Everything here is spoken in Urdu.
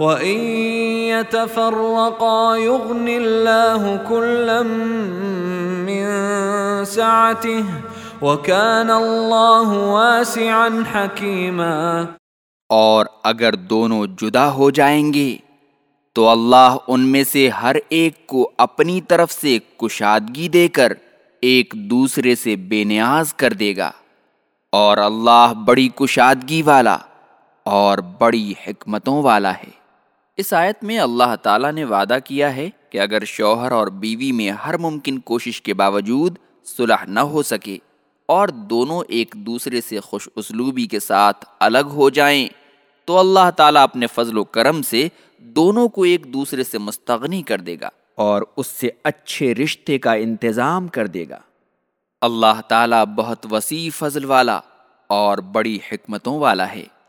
وَإِن يَتَفَرَّقَا يُغْنِ اللَّهُ كُلًّا مِّن سَعَتِهِ وَكَانَ اللَّهُ وَاسِعًا حَكِيمًا اور اگر دونوں جدا ہو جائیں گے، تو اللہ ان میں سے ہر ایک کو اپنی طرف سے کشادگی دے کر ایک دوسرے سے بے نیاز کر دے گا۔ اور اللہ بڑی کشادگی والا اور بڑی حکمتوں والا ہے۔ اس آیت میں اللہ تعالیٰ نے وعدہ کیا ہے کہ اگر شوہر اور بیوی میں ہر ممکن کوشش کے باوجود صلح نہ ہو سکے اور دونوں ایک دوسرے سے خوش اسلوبی کے ساتھ الگ ہو جائیں، تو اللہ تعالیٰ اپنے فضل و کرم سے دونوں کو ایک دوسرے سے مستغنی کر دے گا اور اس سے اچھے رشتے کا انتظام کر دے گا۔ اللہ تعالیٰ بہت وسیع فضل والا اور بڑی حکمتوں والا ہے۔